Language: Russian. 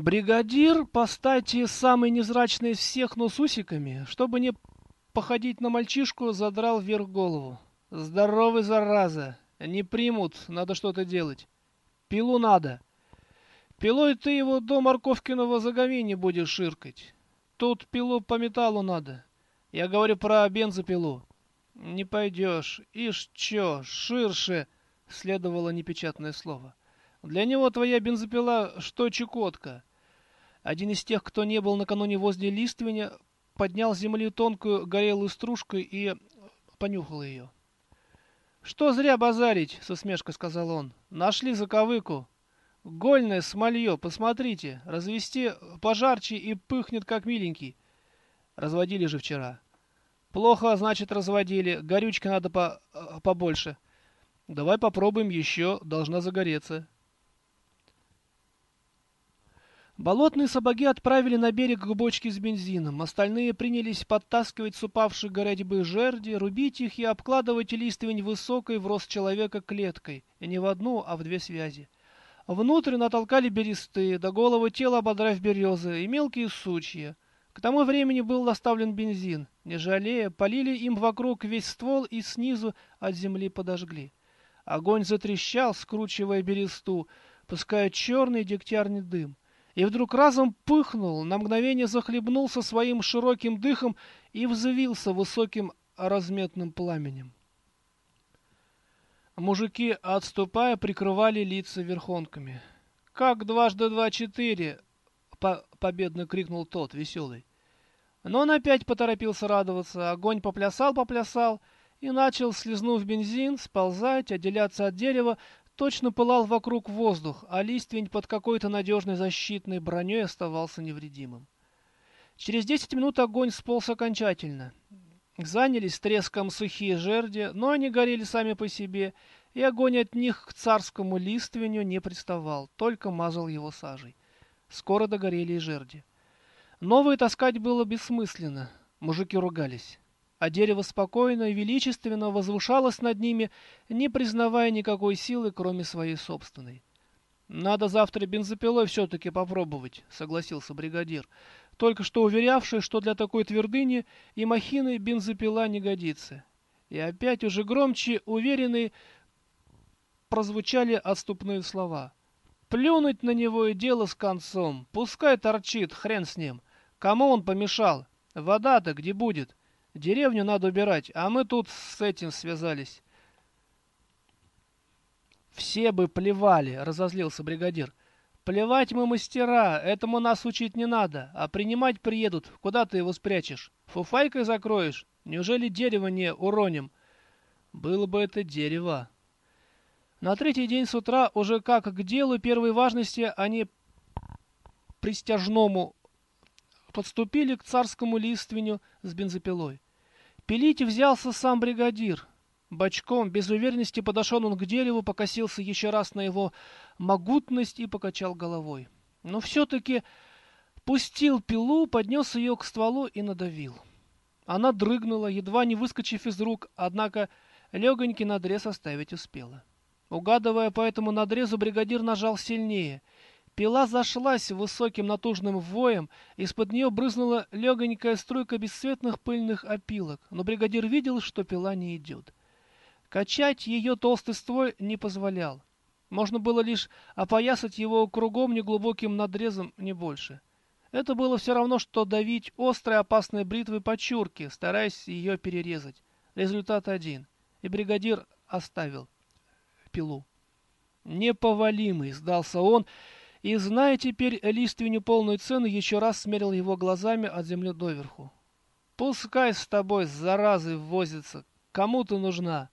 Бригадир, по стати, самый незрачный из всех, но с усиками, чтобы не походить на мальчишку, задрал вверх голову. Здоровый, зараза! Не примут, надо что-то делать. Пилу надо. Пилой ты его до морковкиного заговения будешь ширкать. Тут пилу по металлу надо. Я говорю про бензопилу. Не пойдешь. Ишь, чё, ширше, следовало непечатное слово. Для него твоя бензопила что чекотка. Один из тех, кто не был накануне возле лиственя, поднял с земли тонкую горелую стружку и понюхал ее. «Что зря базарить?» — со смешкой сказал он. «Нашли заковыку. Гольное смолье, посмотрите. Развести пожарче и пыхнет, как миленький. Разводили же вчера». «Плохо, значит, разводили. Горючки надо по побольше». «Давай попробуем еще. Должна загореться». Болотные сапоги отправили на берег к бочке с бензином. Остальные принялись подтаскивать с упавших городьбы жерди, рубить их и обкладывать листвень высокой в рост человека клеткой, и не в одну, а в две связи. Внутрь натолкали бересты, до головы тела ободрав березы и мелкие сучья. К тому времени был доставлен бензин. Не жалея, полили им вокруг весь ствол и снизу от земли подожгли. Огонь затрещал, скручивая бересту, пуская черный дегтярный дым и вдруг разом пыхнул, на мгновение захлебнулся своим широким дыхом и взвился высоким разметным пламенем. Мужики, отступая, прикрывали лица верхонками. «Как дважды два четыре!» по — победно крикнул тот, веселый. Но он опять поторопился радоваться. Огонь поплясал-поплясал и начал, слезнув бензин, сползать, отделяться от дерева, Точно пылал вокруг воздух, а листвень под какой-то надежной защитной броней оставался невредимым. Через десять минут огонь сполз окончательно. Занялись треском сухие жерди, но они горели сами по себе, и огонь от них к царскому лиственню не приставал, только мазал его сажей. Скоро догорели и жерди. Новые таскать было бессмысленно, мужики ругались а дерево спокойно и величественно возвышалось над ними, не признавая никакой силы, кроме своей собственной. «Надо завтра бензопилой все-таки попробовать», — согласился бригадир, только что уверявший, что для такой твердыни и махины бензопила не годится. И опять уже громче, уверенные, прозвучали отступные слова. «Плюнуть на него и дело с концом. Пускай торчит, хрен с ним. Кому он помешал? Вода-то где будет?» Деревню надо убирать, а мы тут с этим связались. Все бы плевали, разозлился бригадир. Плевать мы мастера, этому нас учить не надо, а принимать приедут. Куда ты его спрячешь? Фуфайкой закроешь? Неужели дерево не уроним? Было бы это дерево. На третий день с утра уже как к делу первой важности они пристяжному подступили к царскому лиственню с бензопилой. Пилить взялся сам бригадир. Бочком, без уверенности, подошел он к дереву, покосился еще раз на его могутность и покачал головой. Но все-таки пустил пилу, поднес ее к стволу и надавил. Она дрыгнула, едва не выскочив из рук, однако легонький надрез оставить успела. Угадывая по этому надрезу, бригадир нажал сильнее — Пила зашлась высоким натужным воем, из-под нее брызнула легонькая струйка бесцветных пыльных опилок, но бригадир видел, что пила не идет. Качать ее толстый ствой не позволял. Можно было лишь опоясать его кругом неглубоким надрезом, не больше. Это было все равно, что давить острой опасной бритвой по чурке, стараясь ее перерезать. Результат один. И бригадир оставил пилу. «Неповалимый!» — сдался он, — и, зная теперь лиственню полную цену, еще раз смерил его глазами от земли доверху. «Пускай с тобой, с заразой, возится. Кому ты нужна?»